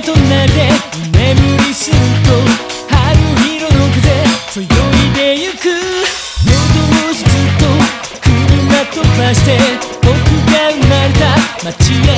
眠りすぎと春色の風そよいでゆく。喉をずっと車飛ばして僕が生まれた街へ。